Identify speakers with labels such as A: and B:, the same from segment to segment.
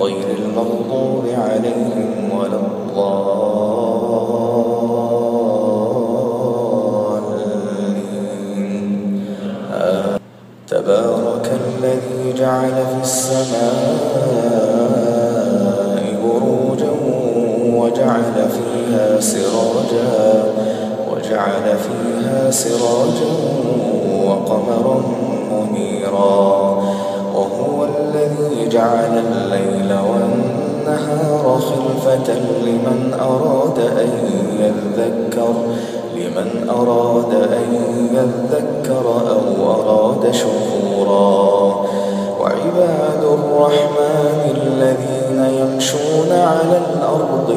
A: غير المغضوب عليهم ولا الضالين. تبارك الذي جعل في السماء بروجا وجعل فيها سراجا وجعل فيها سراجا وقمرا منيرا وهو الذي جعل الليل والنهار خلفة لمن أراد أن يذكر لمن أراد أن يذكر أو أراد شكورا. وعباد الرحمن الذين يمشون على الأرض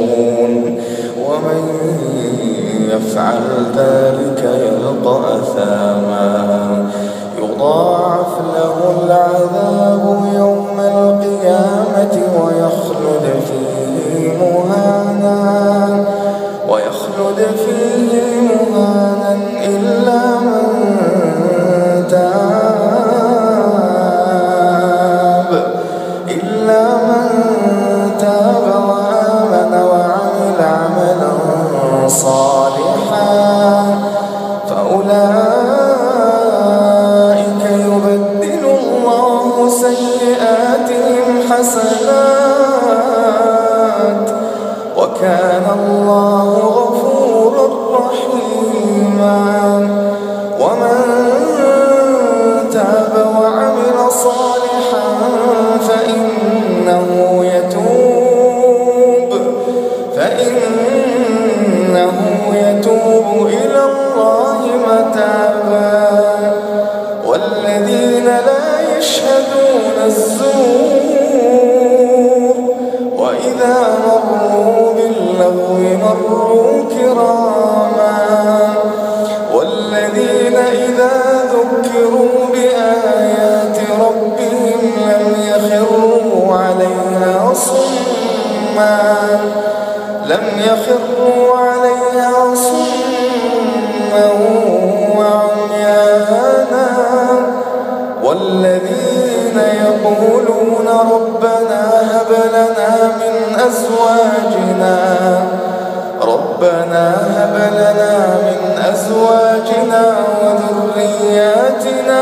A: يفعل ذلك يلقى أثاما. يضاعف له العذاب يوم القيامة ويخلد فيه مهانا. ويخلد فيه مهانا. والذين لا يشهدون الزور. وإذا مروا باللغو مروا كراما. والذين إذا ذكروا بآيات ربهم لم يخروا عليها صما. لم يخروا والذين يقولون ربنا هب لنا من أزواجنا ربنا هب لنا من أزواجنا وذرياتنا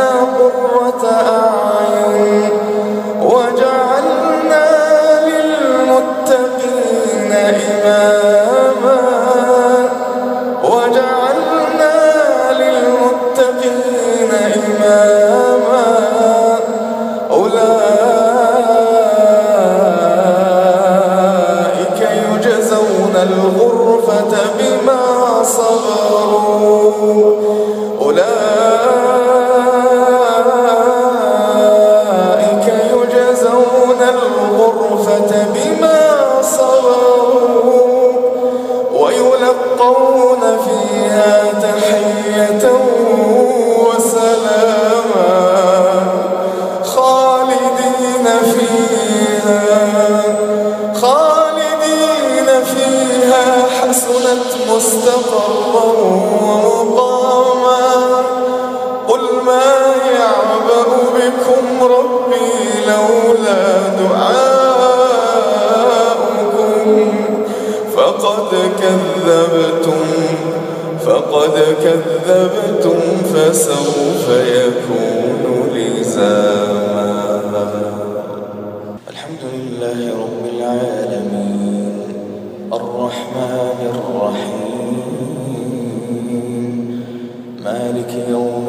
A: دعاؤكم. فقد كذبتم فقد كذبتم فسوف يكون لزاما. الحمد لله رب العالمين. الرحمن الرحيم. مالك يوم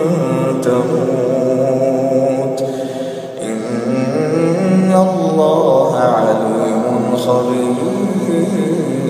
A: تموت. إن الله عليم خبير.